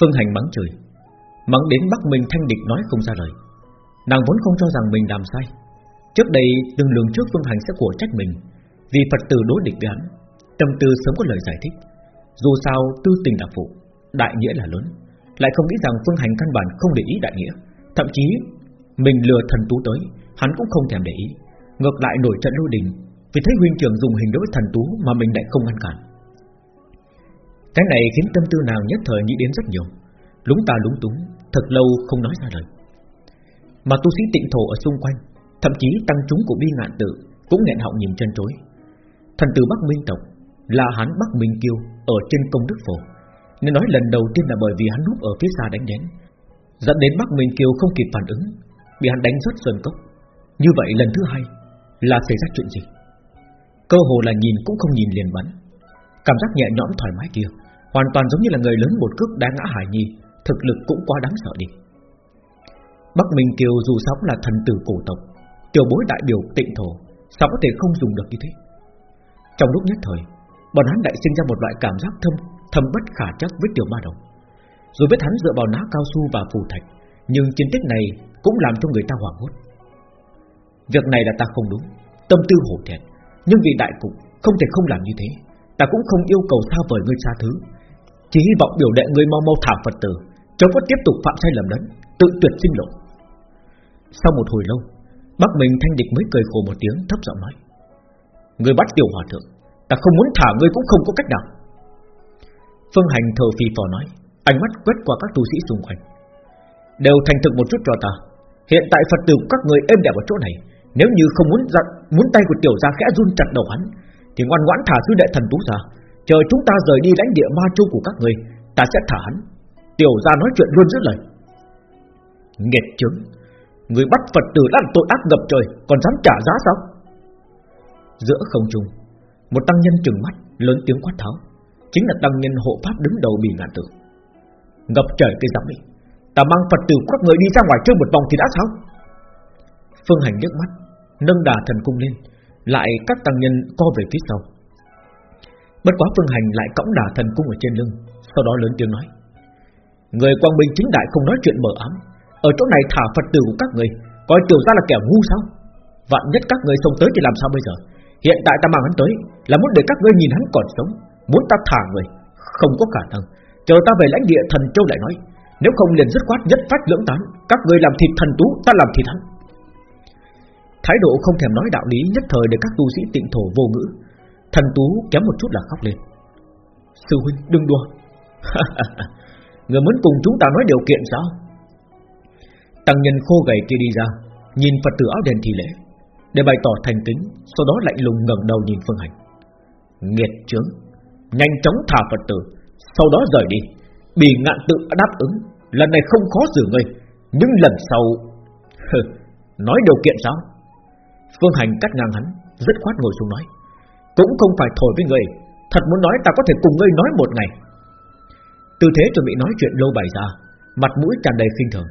Phương Hành mắng chửi. Mắng đến Bắc Minh Thanh Địch nói không ra lời. Nàng vốn không cho rằng mình làm sai. Trước đây từng lường trước Phương Hành sẽ của trách mình, Vì Phật tử đối địch với hắn, Tâm tư sớm có lời giải thích. Dù sao, tư tình là phụ, Đại nghĩa là lớn. Lại không nghĩ rằng Phương Hành căn bản không để ý đại nghĩa. Thậm chí, mình lừa thần tú tới, Hắn cũng không thèm để ý. Ngược lại nổi trận lôi đình, Vì thấy huynh trưởng dùng hình đối thần tú Mà mình lại không ngăn cản. Cái này khiến tâm tư nàng nhất thời nghĩ đến rất nhiều. Lúng ta lúng túng, Thật lâu không nói ra lời. Mà tu sĩ tịnh thổ ở xung quanh, Thậm chí tăng chúng của bi ngạn tự, Cũng nghẹn họng nhìn chân chối. Thần tử Bắc Minh Tộc, Là hắn Bắc Minh Kiêu, Ở trên công đức phổ. Nên nói lần đầu tiên là bởi vì hắn núp ở phía xa đánh đến. Dẫn đến Bắc Minh Kiêu không kịp phản ứng, Bị hắn đánh rất sơn cốc. Như vậy lần thứ hai, Là xảy ra chuyện gì? Cơ hồ là nhìn cũng không nhìn liền bắn. Cảm giác nhẹ nhõm thoải mái kia, Hoàn toàn giống như là người lớn một cước đá ngã Hải Nhi, Thực lực cũng quá đáng sợ đi. Bắc Minh Kiều dù sao cũng là thần tử cổ tộc, Tiểu bối đại biểu tịnh thổ, Sao có thể không dùng được như thế? Trong lúc nhất thời, Bọn hắn đại sinh ra một loại cảm giác thâm Thâm bất khả chắc với tiểu ma đồng Dù biết hắn dựa vào ná cao su và phù thạch, Nhưng chiến tích này cũng làm cho người ta hoảng hốt. Việc này là ta không đúng, Tâm tư hổ thẹn, Nhưng vì đại cục không thể không làm như thế. Ta cũng không yêu cầu xa vời ngươi xa thứ. Chỉ hy vọng biểu đệ ngươi mau mau thả Phật tử Chống có tiếp tục phạm sai lầm lớn Tự tuyệt sinh lộ. Sau một hồi lâu Bác mình thanh địch mới cười khổ một tiếng, thấp giọng nói Người bắt tiểu hòa thượng, Ta không muốn thả ngươi cũng không có cách nào. Phương hành thờ phì phò nói, Ánh mắt quét qua các tu sĩ xung quanh. Đều thành thực một chút cho ta, Hiện tại Phật tử của các người êm đẹp ở chỗ này, Nếu như không muốn giận, Muốn tay của tiểu gia khẽ run chặt đầu hắn thì ngoan ngoãn thả sư đệ thần tú ra. Chờ chúng ta rời đi lãnh địa ma châu của các người, Ta sẽ thả hắn. Tiểu gia nói chuyện luôn giữ lời. Nghiệt chứng Người bắt Phật tử đã tội ác ngập trời, Còn dám trả giá sao? Giữa không trung, Một tăng nhân trừng mắt, lớn tiếng quát tháo. Chính là tăng nhân hộ pháp đứng đầu bị ngạn tử. Ngập trời cái giọng ấy, Ta mang Phật tử các người đi ra ngoài chơi một vòng thì đã sao? Phương Hành nước mắt, Nâng đà thần cung lên. Lại các tăng nhân co về phía sau. Bất quá Phương Hành lại cõng đà thần cung ở trên lưng, Sau đó lớn tiếng nói, Người quang minh chính đại không nói chuyện mở ám, Ở chỗ này thả Phật tử của các người, Coi tiểu ra là kẻ ngu sao? Vạn nhất các người xông tới thì làm sao bây giờ? Hiện tại ta mang hắn tới, Là muốn để các ngươi nhìn hắn còn sống, Muốn ta thả người, Không có khả năng. Chờ ta về lãnh địa thần châu lại nói, Nếu không liền dứt khoát nhất phát lưỡng tán, Các ngươi làm thịt thần tú, ta làm thịt hắn. Thái độ không thèm nói đạo lý Nhất thời để các tu sĩ tịnh thổ vô ngữ. Thần tú kém một chút là khóc lên. Sư huynh, đừng đùa. Người muốn cùng chúng ta nói điều kiện sao? Tăng nhân khô gầy kia đi ra, Nhìn Phật tử áo đen thì lễ, Để bày tỏ thành kính, Sau đó lạnh lùng ngẩng đầu nhìn Phương Hành. Nghiệt chướng, Nhanh chóng thả Phật tử, Sau đó rời đi. Bị ngạn tự đáp ứng, Lần này không khó xử ngươi Nhưng lần sau, Nói điều kiện sao? Phương Hành cắt ngang hắn Rất khoát ngồi xuống nói, Cũng không phải thổi với người. Thật muốn nói ta có thể cùng ngươi nói một ngày. Tư thế chuẩn bị nói chuyện lâu bày ra, Mặt mũi tràn đầy khinh thường.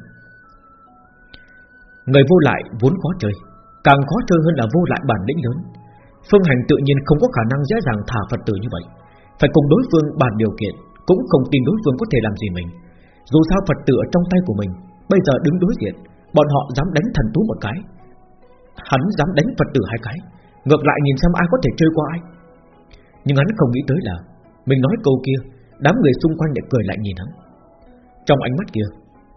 Người vô lại vốn khó chơi, Càng khó chơi hơn là vô lại bản lĩnh lớn. Phương Hành tự nhiên không có khả năng dễ dàng thả Phật tử như vậy. Phải cùng đối phương bàn điều kiện, Cũng không tin đối phương có thể làm gì mình. Dù sao Phật tử ở trong tay của mình, Bây giờ đứng đối diện, Bọn họ dám đánh thần tú một cái Hắn dám đánh Phật tử hai cái Ngược lại nhìn xem ai có thể chơi qua ai. Nhưng hắn không nghĩ tới là Mình nói câu kia Đám người xung quanh lại cười lại nhìn hắn. Trong ánh mắt kia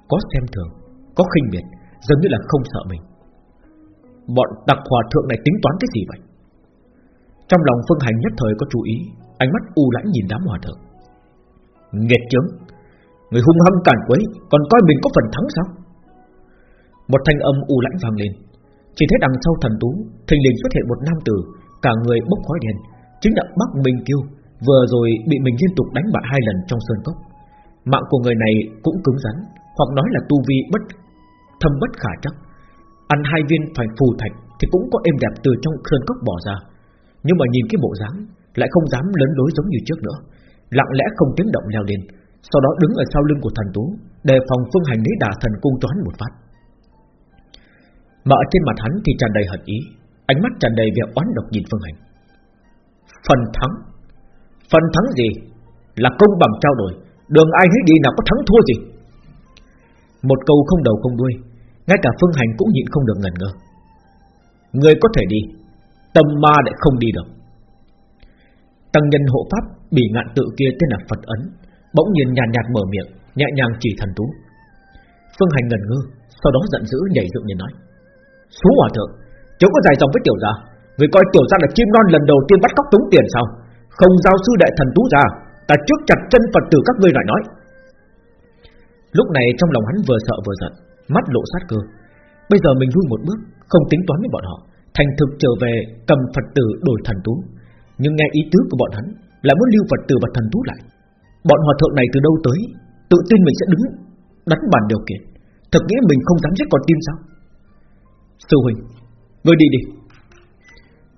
Có xem thường, có khinh miệt Giống như là không sợ mình. Bọn đặc hòa thượng này tính toán cái gì vậy? Trong lòng Phương Hành nhất thời có chú ý Ánh mắt u lãnh nhìn đám hòa thượng. Nghiệt chướng Người hung hăng cản quấy Còn coi mình có phần thắng sao? Một thanh âm u lãnh vang lên. Chỉ thấy đằng sau thần tú, Thình lình xuất hiện một nam tử, Cả người bốc khói đen, Chính là Bắc Minh Kiêu, Vừa rồi bị mình liên tục đánh bại hai lần trong sơn cốc. Mạng của người này cũng cứng rắn, Hoặc nói là tu vi bất, thâm bất khả chắc. Ăn hai viên phải phù thạch Thì cũng có êm đẹp từ trong sơn cốc bỏ ra. Nhưng mà nhìn cái bộ dáng, Lại không dám lớn đối giống như trước nữa. Lặng lẽ không tiếng động leo lên, Sau đó đứng ở sau lưng của thần tú, Đề phòng phương hành lấy đà thần cung cho hắn một phát. Mà ở trên mặt hắn thì tràn đầy hận ý Ánh mắt tràn đầy vẻ oán độc nhìn phương hành. Phần thắng. Phần thắng gì? Là công bằng trao đổi Đường ai hết đi nào có thắng thua gì? Một câu không đầu không đuôi Ngay cả Phương Hành cũng nhịn không được ngần ngơ. Người có thể đi Tâm ma lại không đi được. Tăng nhân hộ pháp bị ngạn tự kia tên là Phật Ấn Bỗng nhiên nhàn nhạt, nhạt mở miệng Nhẹ nhàng chỉ thần tú. Phương Hành ngần ngơ Sau đó giận dữ nhảy dựng lên nói. Số hòa thượng Cháu có dài dòng với tiểu gia. Người coi tiểu gia là chim non lần đầu tiên bắt cóc tống tiền sao? Không giao sư đại thần tú ra, Ta trước chặt chân Phật tử các ngươi lại nói. Lúc này trong lòng hắn vừa sợ vừa giận, Mắt lộ sát cơ. Bây giờ mình lui một bước, Không tính toán với bọn họ, Thành thực trở về cầm Phật tử đổi thần tú. Nhưng nghe ý tứ của bọn hắn Là muốn lưu Phật tử và thần tú lại. Bọn hòa thượng này từ đâu tới, Tự tin mình sẽ đứng, Đánh bàn điều kiện. Thật nghĩ mình không dám giết con tim sao? Sư huynh, Ngươi đi đi.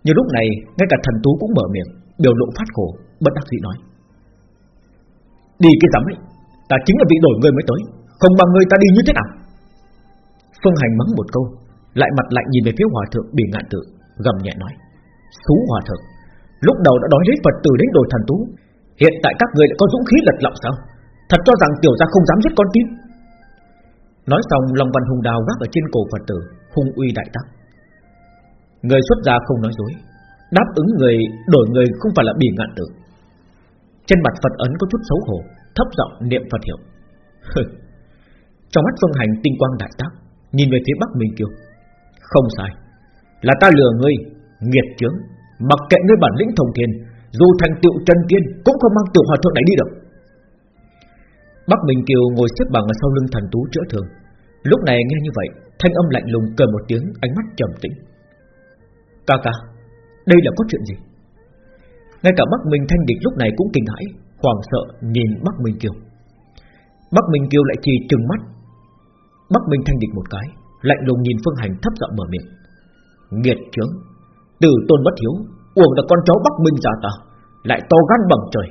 Như lúc này, ngay cả thần tú cũng mở miệng, Biểu lộ phát khổ, Bất đắc dĩ nói. Đi cái dám ấy, Ta chính là bị đổi người mới tới, Không bằng người ta đi như thế nào? Phương Hành mắng một câu, Lại mặt lạnh nhìn về phía hòa thượng bị ngạn tự, Gầm nhẹ nói. Xú hòa thượng, Lúc đầu đã đói lấy Phật tử đến đổi thần tú, Hiện tại các người lại có dũng khí lật lọng sao? Thật cho rằng tiểu gia không dám giết con tim Nói xong, Long Văn Hùng Đào gác ở trên cổ Phật tử Hung uy đại tác. Người xuất gia không nói dối, Đáp ứng người, đổi người không phải là bỉ ngạn tử. Trên mặt Phật ấn có chút xấu hổ, Thấp giọng niệm Phật hiệu. Trong mắt Phương Hành tinh quang đại tác, Nhìn về phía Bắc Minh Kiều Không sai, Là ta lừa ngươi, Nghiệt chướng, Mặc kệ ngươi bản lĩnh thông thiên, Dù thành tựu chân tiên Cũng không mang tiểu hòa thượng này đi được. Bắc Minh Kiều ngồi xếp bằng ở sau lưng thần tú chữa thường Lúc này nghe như vậy Thanh âm lạnh lùng cười một tiếng, Ánh mắt trầm tĩnh. Ca ca, Đây là có chuyện gì? Ngay cả Bắc Minh Thanh Địch lúc này cũng kinh hãi Hoàng sợ nhìn Bắc Minh Kiều. Bắc Minh Kiều lại chỉ trừng mắt. Bắc Minh Thanh Địch một cái, Lạnh lùng nhìn Phương Hành thấp giọng mở miệng. Nghiệt chướng, Từ tôn bất hiếu, Uổng là con chó Bắc Minh ra ta, Lại to gan bằng trời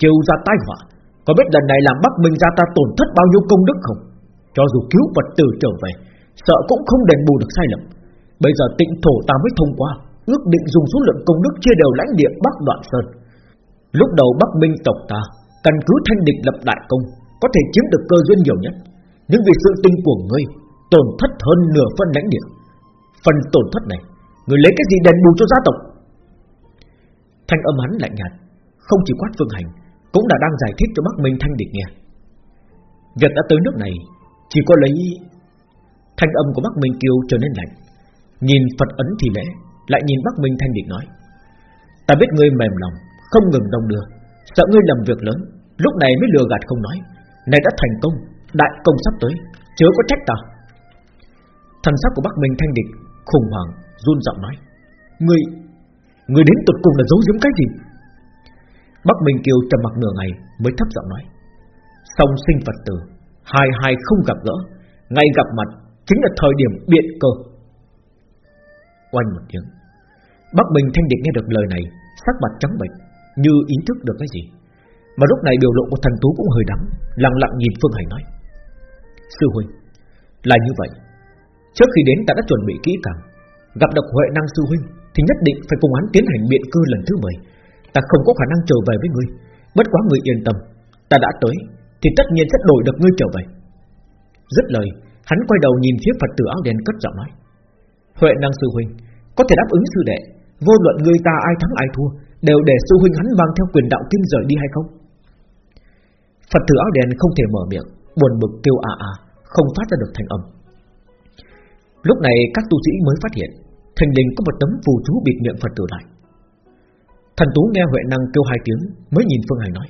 Chiều ra tai họa. Có biết lần này làm Bắc Minh ra ta tổn thất bao nhiêu công đức không? Cho dù cứu vật tử trở về Sợ cũng không đền bù được sai lầm. Bây giờ tịnh thổ ta mới thông qua, Ước định dùng số lượng công đức chia đều lãnh địa Bắc Đoạn Sơn. Lúc đầu Bắc Minh tộc ta, Căn cứ thanh địch lập đại công, Có thể chiếm được cơ duyên nhiều nhất. Nhưng vì sự tinh của ngươi, Tổn thất hơn nửa phân lãnh địa. Phần tổn thất này Người lấy cái gì đền bù cho gia tộc? Thanh âm hắn lạnh nhạt, Không chỉ quát phương hành, Cũng đã đang giải thích cho Bắc Minh thanh địch nghe. Việc đã tới nước này, Chỉ có lấy Thanh âm của Bắc Minh Kiêu trở nên lạnh. Nhìn Phật ấn thì lễ Lại nhìn Bắc Minh Thanh Địch nói, Ta biết ngươi mềm lòng, Không ngừng đông đưa, Sợ ngươi làm việc lớn, Lúc này mới lừa gạt không nói. Này đã thành công, Đại công sắp tới, Chớ có trách ta. Thần sắc của Bắc Minh Thanh Địch khủng hoảng, run giọng nói, Ngươi Ngươi đến tụt cùng là giấu giếm cái gì? Bắc Minh Kiều trầm mặc nửa ngày, Mới thấp giọng nói, Song sinh Phật tử, Hai hai không gặp gỡ, Ngay gặp mặt Chính là thời điểm biện cơ. Oanh một tiếng, Bắc Bình Thanh Điệt nghe được lời này, Sắc mặt trắng bệch, Như ý thức được cái gì. Mà lúc này biểu lộ của thần tú cũng hơi đắng, Lặng lặng nhìn Phương Hành nói, Sư huynh, Là như vậy. Trước khi đến ta đã chuẩn bị kỹ càng, Gặp được Huệ năng sư huynh Thì nhất định phải cùng án tiến hành biện cơ lần thứ 10 Ta không có khả năng trở về với ngươi, Bất quá ngươi yên tâm, Ta đã tới Thì tất nhiên sẽ đổi được ngươi trở về. Dứt lời Hắn quay đầu nhìn phía Phật tử áo đen cất giọng nói, Huệ năng sư huynh, Có thể đáp ứng sư đệ, Vô luận người ta ai thắng ai thua, Đều để sư huynh hắn mang theo quyền đạo kinh rời đi hay không? Phật tử áo đen không thể mở miệng, Buồn bực kêu à à Không phát ra được thành âm. Lúc này các tu sĩ mới phát hiện, Thành đình có một tấm phù chú bịt miệng Phật tử lại. Thần tú nghe Huệ năng kêu hai tiếng, Mới nhìn Phương Hành nói,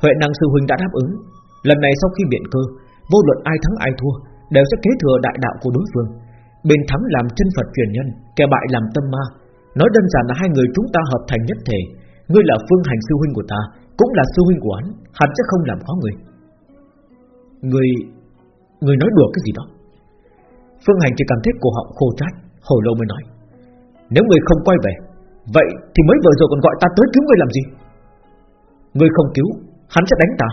Huệ năng sư huynh đã đáp ứng, Lần này sau khi biện cơ Vô luận ai thắng ai thua, Đều sẽ kế thừa đại đạo của đối phương. Bên thắng làm chân Phật truyền nhân, Kẻ bại làm tâm ma. Nói đơn giản là hai người chúng ta hợp thành nhất thể. Ngươi là phương hành sư huynh của ta, Cũng là sư huynh của hắn Hắn sẽ không làm khó người. Người Người nói đùa cái gì đó? Phương hành chỉ cảm thấy cổ họng khô chát Hồi lâu mới nói. Nếu người không quay về, Vậy thì mới vừa rồi còn gọi ta tới cứu người làm gì? Người không cứu, Hắn sẽ đánh ta.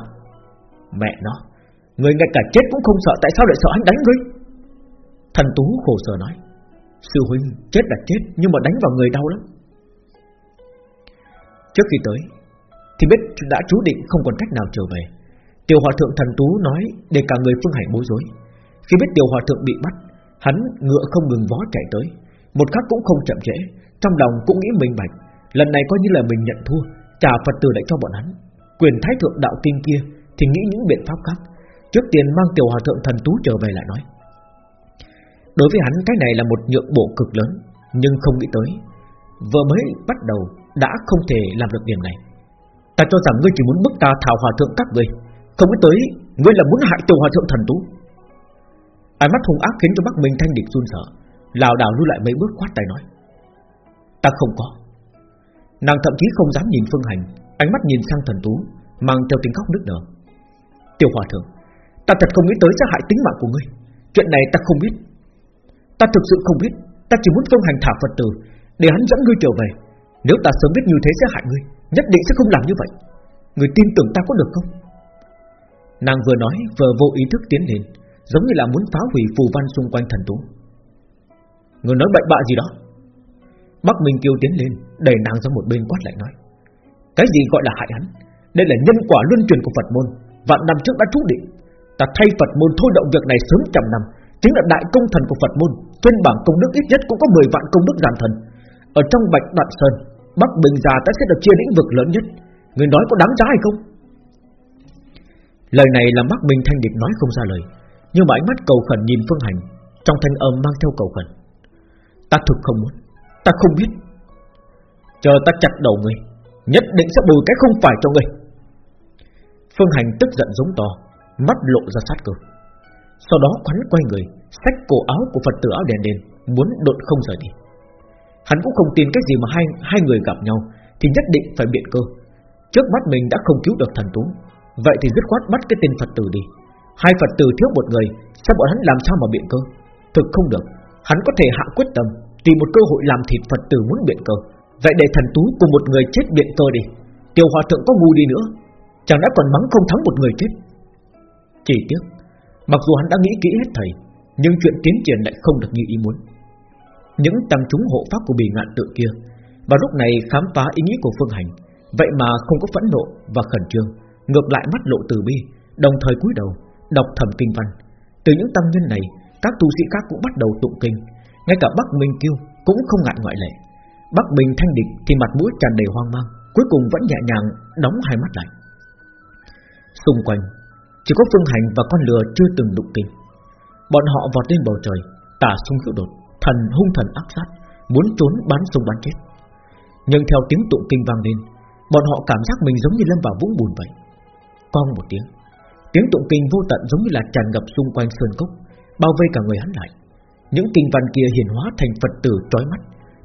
Mẹ nó. Người ngay cả chết cũng không sợ, Tại sao lại sợ hắn đánh ngươi? Thần Tú khổ sở nói, Sư huynh, chết là chết, Nhưng mà đánh vào người đau lắm. Trước khi tới, Thì biết đã chú định không còn cách nào trở về. Tiểu hòa thượng thần tú nói để cả người phương hành bối rối. Khi biết tiểu hòa thượng bị bắt, Hắn ngựa không ngừng vó chạy tới. Một khắc cũng không chậm trễ, Trong lòng cũng nghĩ mình bạch, Lần này coi như là mình nhận thua, Trả Phật tử lại cho bọn hắn. Quyền thái thượng đạo kinh kia Thì nghĩ những biện pháp khác. Trước tiên mang tiểu hòa thượng thần tú trở về lại nói. Đối với hắn, cái này là một nhượng bộ cực lớn, Nhưng không nghĩ tới, Vừa mới bắt đầu đã không thể làm được điểm này. Ta cho rằng ngươi chỉ muốn bức ta thảo hòa thượng các ngươi, Không nghĩ tới Ngươi là muốn hại tiểu hòa thượng thần tú. Ánh mắt hung ác khiến cho Bắc Minh Thanh Địch run sợ, lảo đảo lui lại mấy bước quát tay nói. Ta không có. Nàng thậm chí không dám nhìn Phương Hành, Ánh mắt nhìn sang thần tú, Mang theo tiếng khóc nức nở. Tiểu hòa thượng Ta thật không nghĩ tới sẽ hại tính mạng của ngươi. Chuyện này ta không biết. Ta thực sự không biết. Ta chỉ muốn công Hành thả Phật tử, Để hắn dẫn ngươi trở về. Nếu ta sớm biết như thế sẽ hại ngươi, Nhất định sẽ không làm như vậy. Người tin tưởng ta có được không? Nàng vừa nói, vừa vô ý thức tiến lên, Giống như là muốn phá hủy phù văn xung quanh thần tú Người nói bậy bạ gì đó? Bắc Minh Kiêu tiến lên, Đẩy nàng ra một bên quát lại nói. Cái gì gọi là hại hắn? Đây là nhân quả luân truyền của Phật môn, Vạn năm trước đã trú định. Ta thay Phật môn thôi động việc này sớm trăm năm. Chính là đại công thần của Phật môn Trên bảng công đức ít nhất cũng có 10 vạn công đức giảm thần. Ở trong Bạch Đoạn Sơn, Bắc Bình già ta sẽ được chia lĩnh vực lớn nhất. Người nói có đáng giá hay không? Lời này là Bắc Bình Thanh điệp nói không ra lời, Nhưng mà ánh mắt cầu khẩn nhìn Phương Hành, Trong thanh âm mang theo cầu khẩn. Ta thực không muốn, Ta không biết. Chờ ta chặt đầu ngươi, Nhất định sẽ bồi cái không phải cho ngươi. Phương Hành tức giận giống to. Mắt lộ ra sát cơ. Sau đó hắn quay người, Xách cổ áo của Phật tử áo đèn đen Muốn đột không rời đi. Hắn cũng không tin cái gì mà hai hai người gặp nhau, Thì nhất định phải biện cơ. Trước mắt mình đã không cứu được thần tú Vậy thì dứt khoát bắt cái tên Phật tử đi. Hai Phật tử thiếu một người, Sao bọn hắn làm sao mà biện cơ? Thực không được, Hắn có thể hạ quyết tâm, Tìm một cơ hội làm thịt Phật tử muốn biện cơ. Vậy để thần tú cùng một người chết biện cơ đi. Tiểu hòa thượng có ngu đi nữa, Chẳng đã còn mắng không thắng một người chết? Chỉ tiếc, Mặc dù hắn đã nghĩ kỹ hết thầy, Nhưng chuyện tiến triển lại không được như ý muốn. Những tăng chúng hộ pháp của bì ngạn tự kia Và lúc này khám phá ý nghĩ của Phương Hành, Vậy mà không có phẫn nộ và khẩn trương, Ngược lại mắt lộ từ bi, Đồng thời cúi đầu, Đọc thầm kinh văn. Từ những tăng nhân này, Các tu sĩ khác cũng bắt đầu tụng kinh, Ngay cả Bắc Minh Kiêu cũng không ngại ngoại lệ. Bắc Bình thanh địch thì mặt mũi tràn đầy hoang mang, Cuối cùng vẫn nhẹ nhàng đóng hai mắt lại. Xung quanh chỉ có Phương Hành và con lừa chưa từng đụng kinh. Bọn họ vọt lên bầu trời, Tả sung hữu đột, Thần hung thần ác sát, Muốn trốn bắn sông bắn chết. Nhưng theo tiếng tụng kinh vang lên, Bọn họ cảm giác mình giống như lâm vào vũng bùn vậy. Con một tiếng Tiếng tụng kinh vô tận giống như là tràn ngập xung quanh sơn cốc, Bao vây cả người hắn lại. Những kinh văn kia hiển hóa thành Phật tử trói mắt.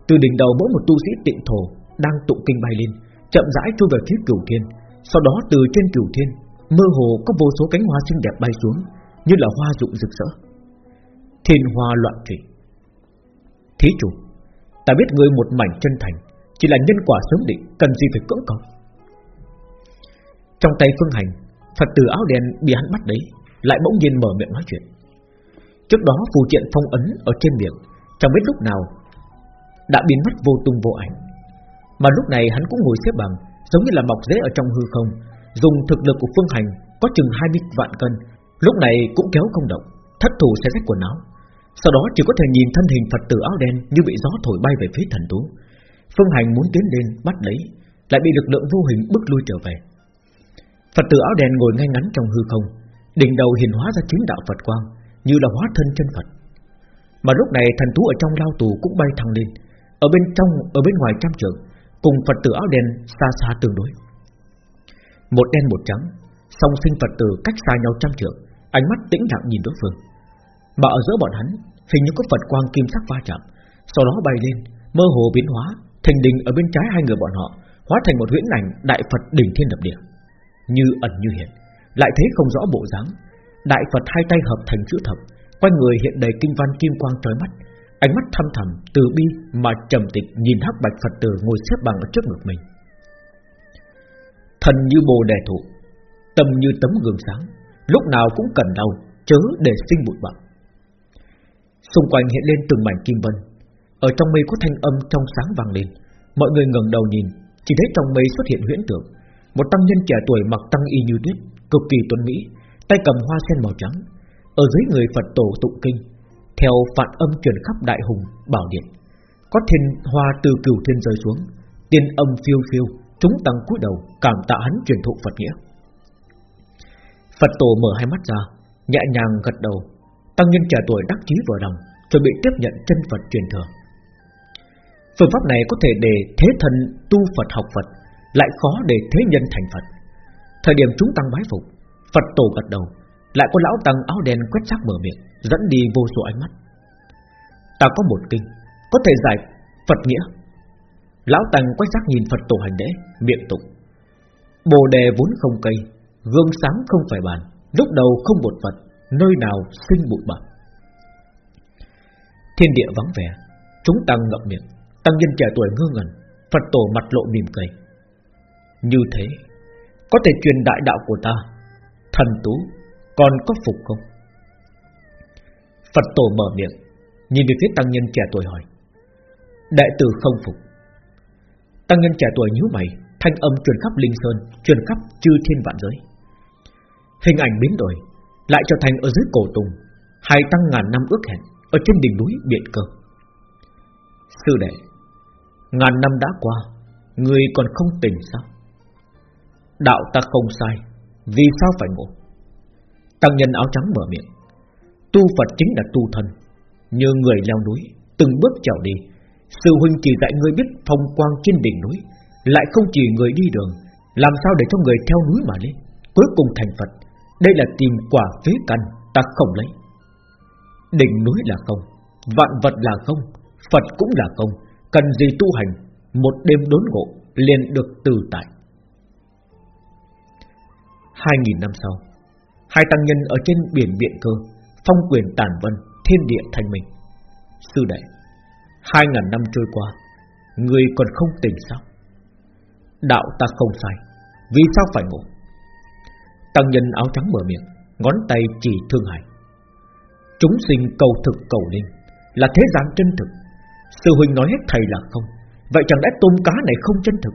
Từ đỉnh đầu mỗi một tu sĩ tịnh thổ Đang tụng kinh bay lên, Chậm rãi trôi về phía cửu thiên, Sau đó từ trên cửu thiên Mơ hồ có vô số cánh hoa xinh đẹp bay xuống, Như là hoa rụng rực rỡ. Thiên hoa loạn trụy Thí chủ, Ta biết ngươi một mảnh chân thành, Chỉ là nhân quả sớm định, Cần gì phải cưỡng cầu? Trong tay phương hành, Phật tử áo đen bị hắn bắt đấy Lại bỗng nhiên mở miệng nói chuyện. Trước đó phù triện phong ấn ở trên miệng, Chẳng biết lúc nào Đã biến mất vô tung vô ảnh. Mà lúc này hắn cũng ngồi xếp bằng, Giống như là mọc rễ ở trong hư không Dùng thực lực của phương hành Có chừng 20 vạn cân Lúc này cũng kéo không động Thất thủ sẽ rách quần áo. Sau đó chỉ có thể nhìn thân hình Phật tử áo đen Như bị gió thổi bay về phía thần tú. Phương hành muốn tiến lên bắt lấy Lại bị lực lượng vô hình bức lui trở về. Phật tử áo đen ngồi ngay ngắn trong hư không Đỉnh đầu hiền hóa ra chính đạo Phật quang Như là hóa thân chân Phật. Mà lúc này thần tú ở trong lao tù cũng bay thăng lên Ở bên trong, ở bên ngoài trăm trường Cùng Phật tử áo đen xa xa tương đối. Một đen một trắng Song sinh Phật tử cách xa nhau trăm trượng, Ánh mắt tĩnh lặng nhìn đối phương. Mà ở giữa bọn hắn Hình như có Phật quang kim sắc va chạm Sau đó bay lên, mơ hồ biến hóa Thành đình ở bên trái hai người bọn họ Hóa thành một huyễn ảnh đại Phật đỉnh thiên lập địa. Như ẩn như hiện Lại thấy không rõ bộ dáng. Đại Phật hai tay hợp thành chữ thập Quanh người hiện đầy kinh văn kim quang trói mắt Ánh mắt thâm thẳm từ bi mà trầm tịch nhìn hắc bạch Phật tử ngồi xếp bằng ở trước ngực mình. Thần như bồ đề thụ, tâm như tấm gương sáng, lúc nào cũng cần đau, chớ để sinh bụi bặm. Xung quanh hiện lên từng mảnh kim vân, ở trong mây có thanh âm trong sáng vang lên, mọi người ngẩng đầu nhìn, chỉ thấy trong mây xuất hiện huyễn tượng, một tăng nhân trẻ tuổi mặc tăng y như tuyết, cực kỳ tuấn mỹ, tay cầm hoa sen màu trắng, ở dưới người Phật tổ tụng kinh, theo phản âm truyền khắp đại hùng bảo điện, có thiên hoa từ cửu thiên rơi xuống, tiên âm phiêu phiêu, chúng tăng cúi đầu cảm tạ hắn truyền thụ Phật nghĩa. Phật tổ mở hai mắt ra, nhẹ nhàng gật đầu, tăng nhân trẻ tuổi đắc chí vừa lòng, chuẩn bị tiếp nhận chân Phật truyền thừa. Phương pháp này có thể để thế thần tu Phật học Phật, lại khó để thế nhân thành Phật. Thời điểm chúng tăng bái phục, Phật tổ gật đầu, lại có lão tăng áo đen quét sắc mở miệng, dẫn đi vô số ánh mắt. Ta có một kinh, có thể giải Phật nghĩa. Lão tăng quay sắc nhìn Phật tổ hành lễ, miệng tụng. Bồ đề vốn không cây, gương sáng không phải bàn, lúc đầu không một vật, nơi nào sinh bụi bặm. Thiên địa vắng vẻ, chúng tăng ngậm miệng, tăng nhân trẻ tuổi ngơ ngẩn, Phật tổ mặt lộ mỉm cười. Như thế, có thể truyền đại đạo của ta, thần tú còn có phục không? Phật tổ mở miệng, nhìn về phía tăng nhân trẻ tuổi hỏi. Đại tử không phục. Tăng nhân trẻ tuổi nhíu mày, thanh âm truyền khắp linh sơn, truyền khắp chư thiên vạn giới. Hình ảnh biến đổi, lại trở thành ở dưới cổ tùng, hai tăng ngàn năm ước hẹn ở trên đỉnh núi Biện Cơ. Sư đệ, ngàn năm đã qua, người còn không tỉnh sao? Đạo ta không sai, vì sao phải ngộ? Tăng nhân áo trắng mở miệng, tu Phật chính là tu thân, như người leo núi, từng bước trèo đi. Sư huynh chỉ dạy người biết phong quang trên đỉnh núi, lại không chỉ người đi đường, làm sao để cho người theo núi mà lên, cuối cùng thành Phật. Đây là tìm quả phế căn, ta không lấy. Đỉnh núi là không, vạn vật là không, Phật cũng là không, cần gì tu hành, một đêm đốn ngộ liền được từ tại. Hai nghìn năm sau, hai tăng nhân ở trên biển biện cơ, phong quyền tàn vân, thiên địa thành mình. Sư đệ, hai ngàn năm trôi qua, người còn không tỉnh sao? Đạo ta không sai, vì sao phải ngủ? Tăng nhân áo trắng mở miệng, ngón tay chỉ thương hải. Chúng sinh cầu thực cầu linh, là thế gian chân thực. Sư huynh nói hết thầy là không, vậy chẳng lẽ tôm cá này không chân thực?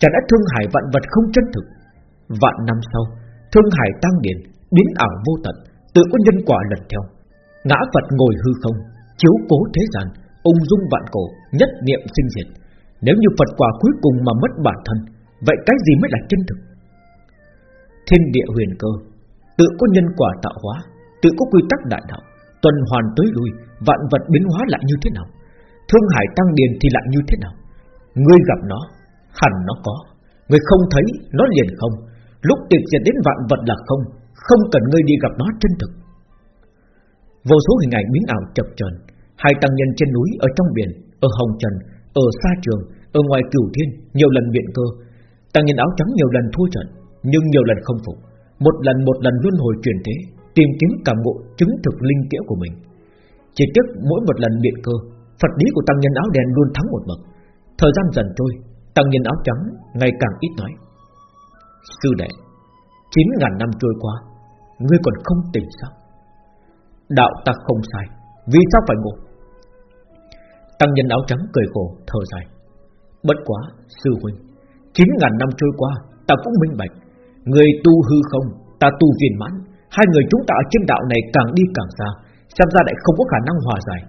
Chẳng lẽ thương hải vạn vật không chân thực? Vạn năm sau, thương hải tăng điển, biến ảo vô tận, tự có nhân quả lần theo. Ngã Phật ngồi hư không, chiếu cố thế gian, ung dung vạn cổ, nhất niệm sinh diệt. Nếu như Phật quả cuối cùng mà mất bản thân, vậy cái gì mới là chân thực? Thiên địa huyền cơ, tự có nhân quả tạo hóa, tự có quy tắc đại đạo, tuần hoàn tới lui, vạn vật biến hóa lại như thế nào? Thương hải tăng điền thì lại như thế nào? Ngươi gặp nó, hẳn nó có, ngươi không thấy, nó liền không. Lúc tiệt diệt đến vạn vật là không, không cần ngươi đi gặp nó chân thực. Vô số hình ảnh biến ảo chập chờn, hai tăng nhân trên núi ở trong biển, ở hồng trần, ở xa trường, ở ngoài cửu thiên, nhiều lần biện cơ. Tăng nhân áo trắng nhiều lần thua trận, nhưng nhiều lần không phục, một lần một lần luân hồi chuyển thế, tìm kiếm cảm ngộ chứng thực linh kiệu của mình. Chỉ tiếc mỗi một lần biện cơ, Phật lý của tăng nhân áo đen luôn thắng một bậc. Thời gian dần trôi, tăng nhân áo trắng ngày càng ít nói. Sư đệ, chín ngàn năm trôi qua, ngươi còn không tỉnh sao? Đạo ta không sai, vì sao phải ngộ? Tăng nhân áo trắng cười khổ, thở dài. Bất quá, sư huynh, chín ngàn năm trôi qua, ta cũng minh bạch, người tu hư không, ta tu viên mãn, hai người chúng ta ở trên đạo này càng đi càng xa, xem ra lại không có khả năng hòa giải.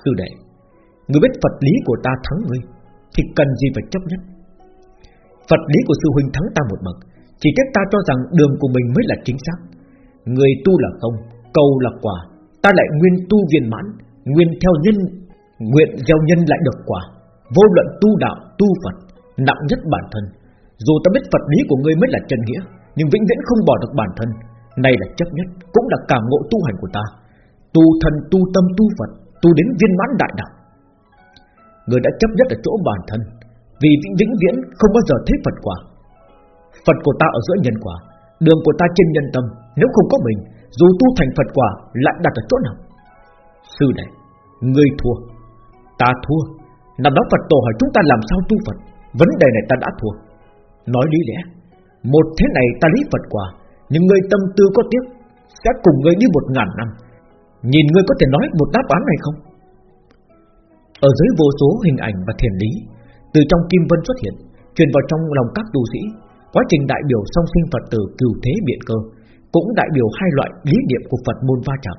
Sư đệ, người biết Phật lý của ta thắng ngươi, thì cần gì phải chấp nhất? Phật lý của sư huynh thắng ta một bậc, chỉ cách ta cho rằng đường của mình mới là chính xác. Người tu là không, cầu là quả, ta lại nguyên tu viên mãn, nguyên theo nhân, nguyện gieo nhân lại được quả. Vô luận tu đạo, tu Phật, nặng nhất bản thân. Dù ta biết Phật lý của ngươi mới là chân nghĩa, nhưng vĩnh viễn không bỏ được bản thân. Này là chấp nhất, cũng là cảm ngộ tu hành của ta. Tu thân, tu tâm, tu Phật, tu đến viên mãn đại đạo. Người đã chấp nhất ở chỗ bản thân, vì vĩnh vĩnh viễn không bao giờ thấy Phật quả. Phật của ta ở giữa nhân quả, đường của ta trên nhân tâm, nếu không có mình, dù tu thành Phật quả lại đặt ở chỗ nào? Sư đệ, ngươi thua, ta thua. Năm đó Phật tổ hỏi chúng ta làm sao tu Phật, vấn đề này ta đã thua. Nói lý lẽ, một thế này ta lý Phật quả, nhưng người tâm tư có tiếc, sẽ cùng người đi một ngàn năm. Nhìn ngươi có thể nói một đáp án này không? Ở dưới vô số hình ảnh và thiền lý, từ trong kim vân xuất hiện, truyền vào trong lòng các tu sĩ, Quá trình đại biểu song sinh Phật tử cửu thế biện cơ Cũng đại biểu hai loại lý niệm của Phật môn va chạm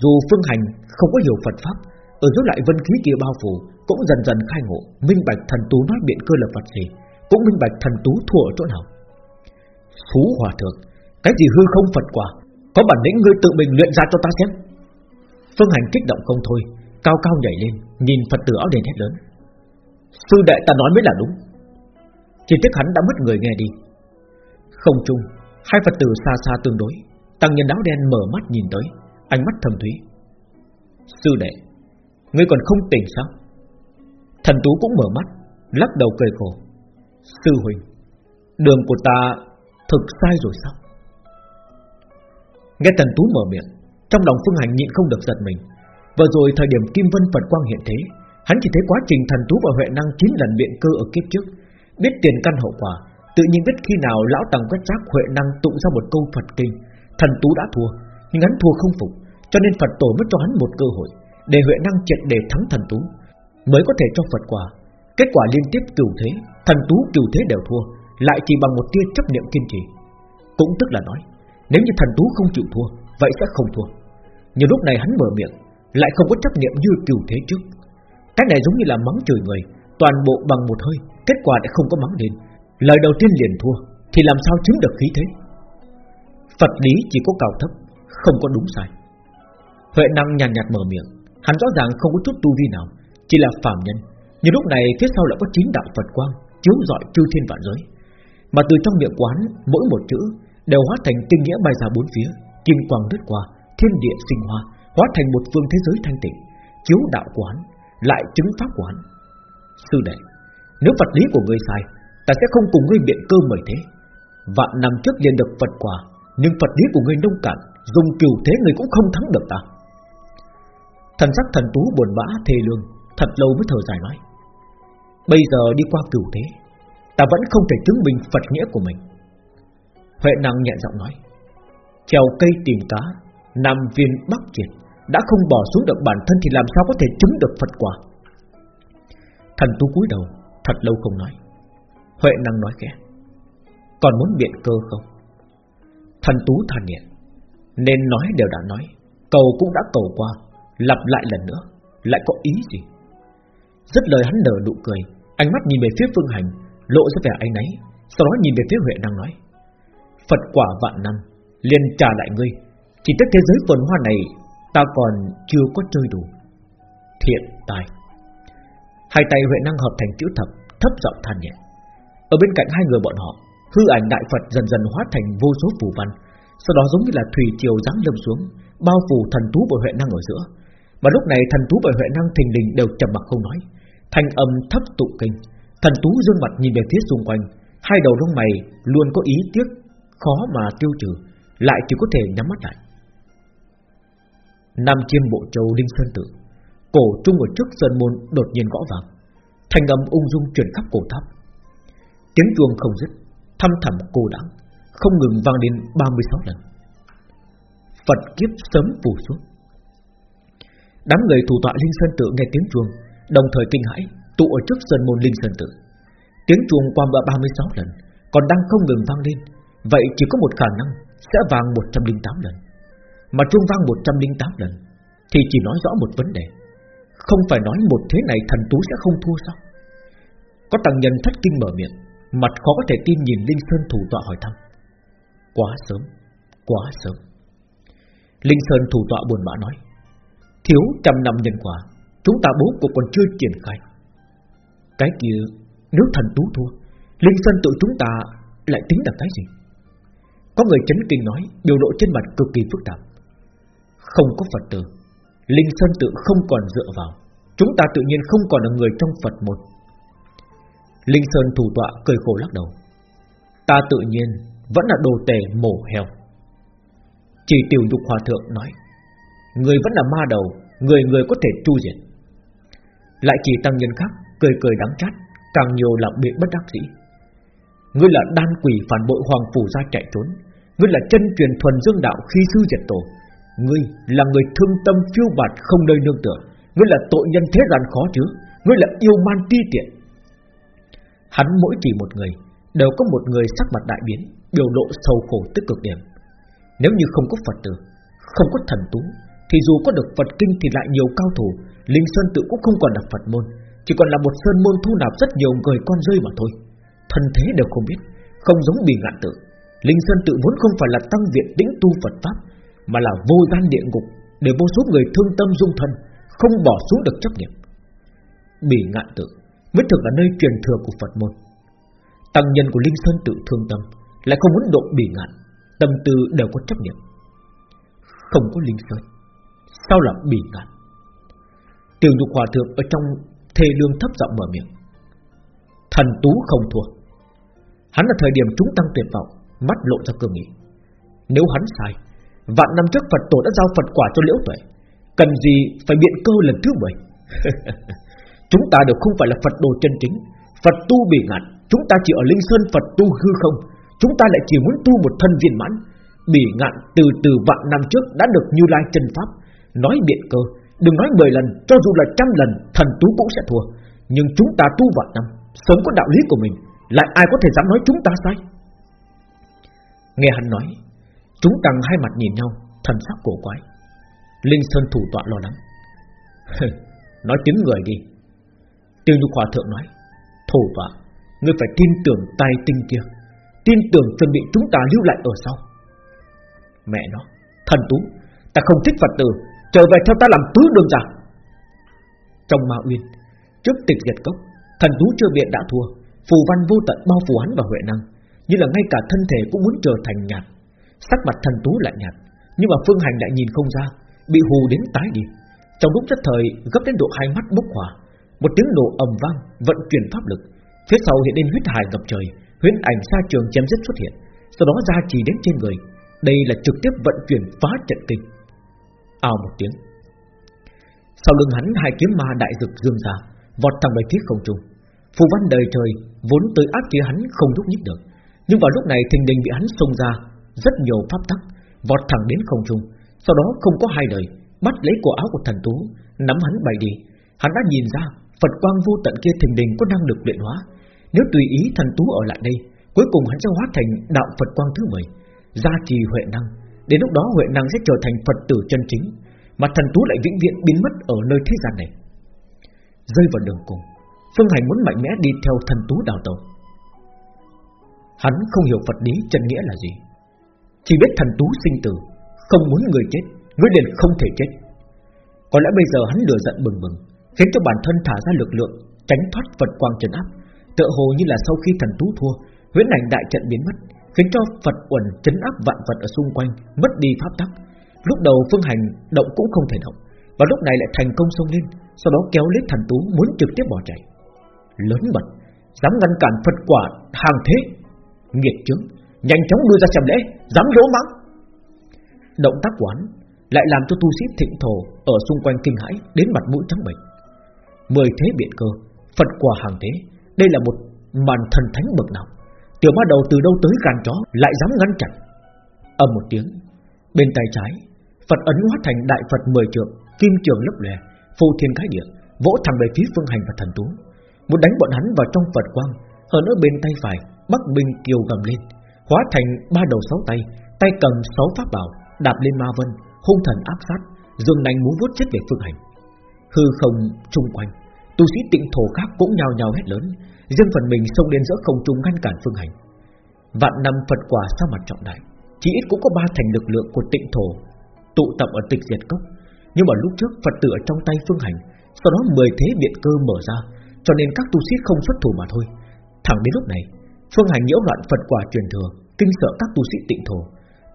Dù phương hành không có hiểu Phật Pháp ở dưới lại vân khí kia bao phủ, Cũng dần dần khai ngộ, Minh bạch thần tú nói biện cơ là vật gì, Cũng minh bạch thần tú thua ở chỗ nào. Phú Hòa Thượng, Cái gì hư không Phật quả, Có bản lĩnh ngươi tự mình luyện ra cho ta xem. Phương Hành kích động không thôi, Cao cao nhảy lên, Nhìn Phật tử áo đen hét lớn. Sư đệ ta nói mới là đúng. Chỉ tiếc hắn đã mất người nghe đi. Không chung, Hai Phật tử xa xa tương đối, Tăng nhân áo đen mở mắt nhìn tới, Ánh mắt thầm thúy. Sư đệ Ngươi còn không tỉnh sao? Thần Tú cũng mở mắt, Lắc đầu cười khổ. Sư huynh, Đường của ta thực sai rồi sao? Nghe Thần Tú mở miệng, Trong lòng Phương Hành nhịn không được giật mình. Vừa rồi thời điểm Kim Vân Phật Quang hiện thế, Hắn chỉ thấy quá trình thần tú và Huệ Năng chín lần biện cơ ở kiếp trước. Biết tiền căn hậu quả, Tự nhiên biết khi nào lão tầng quét giác Huệ Năng tụng ra một câu Phật kinh, Thần tú đã thua. Nhưng hắn thua không phục, Cho nên Phật tổ mới cho hắn một cơ hội. Để Huệ Năng triệt để thắng thần tú, Mới có thể cho Phật quả. Kết quả liên tiếp cửu thế, Thần tú cửu thế đều thua, Lại chỉ bằng một tia chấp niệm kiên trì. Cũng tức là nói, Nếu như thần tú không chịu thua, Vậy sẽ không thua. Nhưng lúc này hắn mở miệng, Lại không có chấp niệm như cửu thế trước. Cái này giống như là mắng chửi người, Toàn bộ bằng một hơi, Kết quả lại không có mắng lên Lời đầu tiên liền thua, Thì làm sao chứng được khí thế? Phật lý chỉ có cao thấp, Không có đúng sai. Huệ năng nhàn nhạt mở miệng Hắn rõ ràng không có chút tu vi nào, Chỉ là phàm nhân. Nhưng lúc này phía sau lại có chín đạo Phật quang, Chiếu rọi chư thiên vạn giới. Mà từ trong miệng quán, mỗi một chữ Đều hóa thành tinh nghĩa bay ra bốn phía, Kim quang đứt qua, Thiên địa sinh hoa, Hóa thành một phương thế giới thanh tịnh, Chiếu đạo quán, Lại chứng pháp quán. Sư đệ, Nếu vật lý của ngươi sai, Ta sẽ không cùng ngươi biện cơ mời thế. Vạn năm trước liền được Phật quả, Nhưng Phật lý của ngươi nông cạn, Dùng cửu thế người cũng không thắng được ta. Thần sắc thần tú buồn bã thề lương, Thật lâu mới thở dài nói. Bây giờ đi qua cửu thế, Ta vẫn không thể chứng minh Phật nghĩa của mình. Huệ năng nhẹ giọng nói Trèo cây tìm cá, Nam viên bắc triệt Đã không bỏ xuống được bản thân Thì làm sao có thể chứng được Phật quả? Thần tú cúi đầu, Thật lâu không nói. Huệ năng nói khẽ, Còn muốn biện cơ không? Thần tú than nhẹ Nên nói đều đã nói, Cầu cũng đã cầu qua. Lặp lại lần nữa, Lại có ý gì? Rất lời hắn nở nụ cười, Ánh mắt nhìn về phía phương hành, Lộ ra vẻ anh náy, Sau đó nhìn về phía Huệ năng nói, Phật quả vạn năm, liền trả lại ngươi. Chỉ tất thế giới phồn hoa này, Ta còn chưa có chơi đủ. Thiện tài. Hai tay Huệ năng hợp thành chữ thập, Thấp giọng than nhẹ. Ở bên cạnh hai người bọn họ, Hư ảnh đại Phật dần dần hóa thành vô số phù văn, Sau đó giống như là thủy triều giáng lâm xuống, Bao phủ thần tú và Huệ năng ở giữa và lúc này thần tú và Huệ năng thình lình đều trầm mặc không nói. Thanh âm thấp tụ kinh. Thần tú dương mặt nhìn về phía xung quanh. Hai đầu lông mày luôn có ý tiếc, Khó mà tiêu trừ, Lại chỉ có thể nhắm mắt lại. Nam chiêm bộ châu Linh Sơn Tự Cổ trung ở trước sơn môn đột nhiên gõ vào. Thanh âm ung dung truyền khắp cổ tháp. Tiếng chuông không dứt Thăm thẳm cô đắng Không ngừng vang đến 36 lần. Phật kiếp sớm phủ xuống. Đám người thủ tọa Linh Sơn Tự nghe tiếng chuông, Đồng thời kinh hãi, Tụ ở trước sơn môn Linh Sơn Tự Tiếng chuông qua 36 lần, Còn đang không ngừng vang lên, Vậy chỉ có một khả năng Sẽ vang 108 lần. Mà chuông vang 108 lần, Thì chỉ nói rõ một vấn đề. Không phải nói một thế này thần tú sẽ không thua sao? Có tăng nhân thất kinh mở miệng, Mặt khó có thể tin nhìn Linh Sơn thủ tọa hỏi thăm. Quá sớm Quá sớm. Linh Sơn thủ tọa buồn bã nói Thiếu trăm năm nhân quả, Chúng ta bố cục còn chưa triển khai. Cái kia, Nếu thần tú thua Linh Sơn tự chúng ta lại tính là cái gì? Có người chấn kinh nói, Biểu lộ trên mặt cực kỳ phức tạp. Không có Phật tử Linh Sơn tự không còn dựa vào, Chúng ta tự nhiên không còn là người trong Phật một. Linh Sơn thủ tọa cười khổ lắc đầu. Ta tự nhiên Vẫn là đồ tể mổ heo. Chỉ tiểu nhục hòa thượng nói Người vẫn là ma đầu, Người người có thể tru diệt. Lại chỉ tăng nhân khác, Cười cười đắng chát, Càng nhiều là bị bất đắc dĩ. Ngươi là đan quỷ phản bội hoàng phủ ra chạy trốn. Ngươi là chân truyền thuần dương đạo khi sư diệt tổ. Ngươi là người thương tâm phiêu bạt không nơi nương tựa. Ngươi là tội nhân thế gian khó chứ Ngươi là yêu man ti tiện. Hắn mỗi chỉ một người, Đều có một người sắc mặt đại biến, Biểu lộ sầu khổ tức cực điểm. Nếu như không có Phật tử, Không có thần tú thì dù có được Phật kinh thì lại nhiều cao thủ, Linh Sơn tự cũng không còn là Phật môn, Chỉ còn là một sơn môn thu nạp rất nhiều người con rơi mà thôi. Thân thế đều không biết, Không giống bì ngạn tự. Linh Sơn tự vốn không phải là tăng viện tĩnh tu Phật Pháp, Mà là vô gian địa ngục Để vô số người thương tâm dung thân, Không bỏ xuống được chấp niệm. Bỉ ngạn tự Mới thực là nơi truyền thừa của Phật môn. Tăng nhân của Linh Sơn tự thương tâm, Lại không muốn độ bỉ ngạn, Tâm tư đều có chấp niệm. Không có Linh Sơn. Sao là bỉ ngạn. Tiểu nhục hòa thượng ở trong thề lương thấp giọng mở miệng. Thần tú không thua. Hắn là thời điểm chúng tăng tuyệt vọng, Mắt lộ ra cương nghị. Nếu hắn sai, Vạn năm trước Phật tổ đã giao Phật quả cho liễu tuệ. Cần gì phải biện cơ lần thứ 10 Chúng ta đều không phải là Phật đồ chân chính. Phật tu bỉ ngạn, Chúng ta chỉ ở Linh Sơn Phật tu hư không. Chúng ta lại chỉ muốn tu một thân viên mãn. Bỉ ngạn từ từ vạn năm trước Đã được như lai chân pháp. Nói biện cơ. Đừng nói 10 lần, Cho dù là trăm lần, Thần tú cũng sẽ thua. Nhưng chúng ta tu vạn năm, sớm có đạo lý của mình, Lại ai có thể dám nói chúng ta sai? Nghe hắn nói, Chúng tăng hai mặt nhìn nhau, Thần sắc cổ quái. Linh Sơn thủ tọa lo lắng. Nói tiếng người đi. Tiêu Nhục Hòa Thượng nói Thủ tọa, Ngươi phải tin tưởng tài tinh kia. Tin tưởng chuẩn bị chúng ta lưu lại ở sau. Mẹ nó, Thần tú, Ta không thích Phật tử Trở về theo ta làm tứ đường giả. Trong Ma Uyên, Trước tịch diệt cốc, Thần tú chưa biện đã thua, Phù văn vô tận bao phủ hắn và Huệ Năng, Như là ngay cả thân thể cũng muốn trở thành nhạt. Sắc mặt thần tú lại nhạt, Nhưng mà Phương Hành lại nhìn không ra, Bị hù đến tái đi. Trong lúc rất thời, gấp đến độ hai mắt bốc hỏa, Một tiếng nổ ầm vang, vận chuyển pháp lực. Phía sau hiện lên huyết hải ngập trời, Huyễn ảnh xa trường chém giết xuất hiện, Sau đó ra chỉ đến trên người. Đây là trực tiếp vận chuyển phá trận kinh ào một tiếng. Sau lưng hắn hai kiếm ma đại dực dương ra, Vọt thẳng về phía không trung. Phù văn đời trời vốn tới áp chế hắn không thúc nhích được, Nhưng vào lúc này thình đình bị hắn xông ra, Rất nhiều pháp tắc, Vọt thẳng đến không trung. Sau đó không có hai lời Bắt lấy cổ áo của thần tú, Nắm hắn bay đi. Hắn đã nhìn ra, Phật quang vô tận kia thình đình có năng lực luyện hóa. Nếu tùy ý thần tú ở lại đây, Cuối cùng hắn sẽ hóa thành đạo Phật quang thứ 10 Gia trì huệ năng. Đến lúc đó huệ năng sẽ trở thành Phật tử chân chính, Mà thần tú lại vĩnh viễn biến mất ở nơi thế gian này. Rơi vào đường cùng, Phương Hành muốn mạnh mẽ đi theo thần tú đào tàu Hắn không hiểu Phật lý chân nghĩa là gì. Chỉ biết thần tú sinh tử, Không muốn người chết, Người liền không thể chết. Có lẽ bây giờ hắn lừa giận bừng bừng, Khiến cho bản thân thả ra lực lượng, Tránh thoát Phật quang trần áp, Tựa hồ như là sau khi thần tú thua, Huyễn ảnh đại trận biến mất Khiến cho Phật uẩn chấn áp vạn vật ở xung quanh, Mất đi pháp tắc. Lúc đầu phương hành động cũng không thể động, Và lúc này lại thành công xông lên, Sau đó kéo lấy thần tú muốn trực tiếp bỏ chạy. Lớn mật Dám ngăn cản Phật quả hàng thế, Nghiệt chứng Nhanh chóng đưa ra xem lễ, Dám lỗ mắng Động tác quán Lại làm cho tu sĩ thịnh thổ Ở xung quanh kinh hãi Đến mặt mũi trắng bệch Mười thế biện cơ, Phật quả hàng thế, Đây là một màn thần thánh bậc nào? Tiểu ma đầu từ đâu tới gan chó Lại dám ngăn chặn? Âm một tiếng, Bên tay trái, Phật ấn hóa thành đại Phật mười trượng, Kim trường lấp lè Phù thiên cái địa, Vỗ thẳng về phía phương hành và thần tú. Muốn đánh bọn hắn vào trong Phật quang, Hơn nữa bên tay phải, Bắc binh kiều gầm lên, Hóa thành ba đầu sáu tay Tay cầm sáu pháp bảo, Đạp lên ma vân, Hung thần áp sát, Dương nành muốn vuốt chết về phương hành. Hư không chung quanh, Tu sĩ tịnh thổ khác cũng nhào nhào hết lớn riêng phần mình xông lên giữa không trung ngăn cản phương hành. Vạn năm Phật quả sao mặt trọng đại, chỉ ít cũng có ba thành lực lượng của tịnh thổ tụ tập ở tịch diệt cốc. Nhưng mà lúc trước Phật tử ở trong tay phương hành, sau đó mười thế biện cơ mở ra, cho nên các tu sĩ không xuất thủ mà thôi. Thẳng đến lúc này, phương hành nhiễu loạn Phật quả truyền thừa, kinh sợ các tu sĩ tịnh thổ,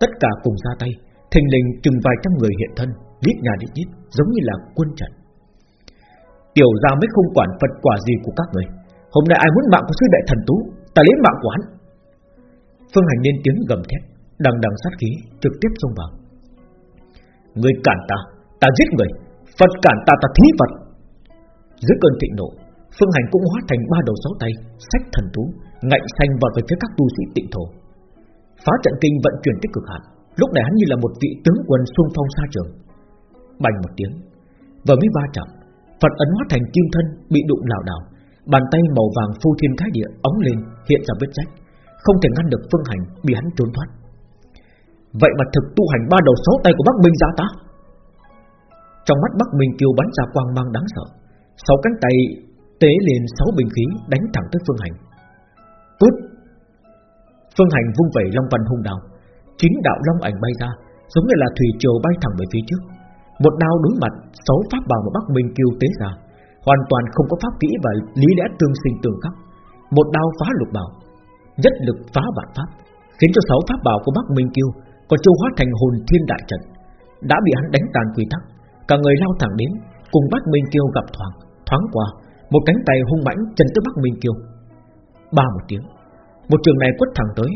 tất cả cùng ra tay, thình lình chừng vài trăm người hiện thân, lít nhà lít nhít, giống như là quân trận. Tiểu gia mới không quản Phật quả gì của các người Hôm nay ai muốn mạng của sư đệ thần tú, Ta lấy mạng của hắn. Phương Hành lên tiếng gầm thét, Đằng đằng sát khí trực tiếp xông vào. Người cản ta Ta giết người, Phật cản ta ta thí Phật. Dưới cơn thịnh nộ, Phương Hành cũng hóa thành ba đầu sáu tay, Sách thần tú, Ngạnh xanh vào về phía các tu sĩ tịnh thổ. Phá trận kinh vận chuyển tích cực hạn, Lúc này hắn như là một vị tướng quân xung phong xa trường. Bành một tiếng Vừa mới ba chạm, Phật ấn hóa thành kim thân bị đụng lảo đảo. Bàn tay màu vàng phu thiên thái địa ống lên hiện ra vết rách, Không thể ngăn được Phương Hành Bị hắn trốn thoát. Vậy mà thực tu hành ba đầu sáu tay của Bắc Minh ra ta Trong mắt Bắc Minh Kiều bắn ra quang mang đáng sợ Sáu cánh tay tế lên sáu bình khí Đánh thẳng tới Phương Hành. Tốt Phương Hành vung vẩy long văn hung đào Chính đạo long ảnh bay ra Giống như là thủy triều bay thẳng về phía trước. Một đao đối mặt Sáu pháp bảo mà Bắc Minh kiêu tế ra Hoàn toàn không có pháp kỹ và lý lẽ tương sinh tương khắc. Một đao phá lục bảo Nhất lực phá vạn pháp Khiến cho sáu pháp bảo của Bắc Minh Kiêu Còn châu hóa thành hồn thiên đại trận Đã bị hắn đánh tàn quy tắc. Cả người lao thẳng đến Cùng Bắc Minh Kiêu gặp thoáng Thoáng qua Một cánh tay hung mãnh chân tới Bắc Minh Kiêu, Ba một tiếng Một trường này quất thẳng tới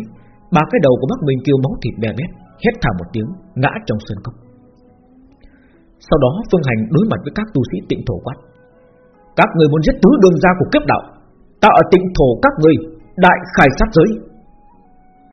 Ba cái đầu của Bắc Minh Kiêu máu thịt bè bét Hét thảm một tiếng ngã trong sân cốc. Sau đó Phương Hành đối mặt với các tu sĩ tịnh thổ quát. Các người muốn giết tứ đường gia của kiếp đạo, Ta ở tịnh thổ các người, Đại khai sát giới.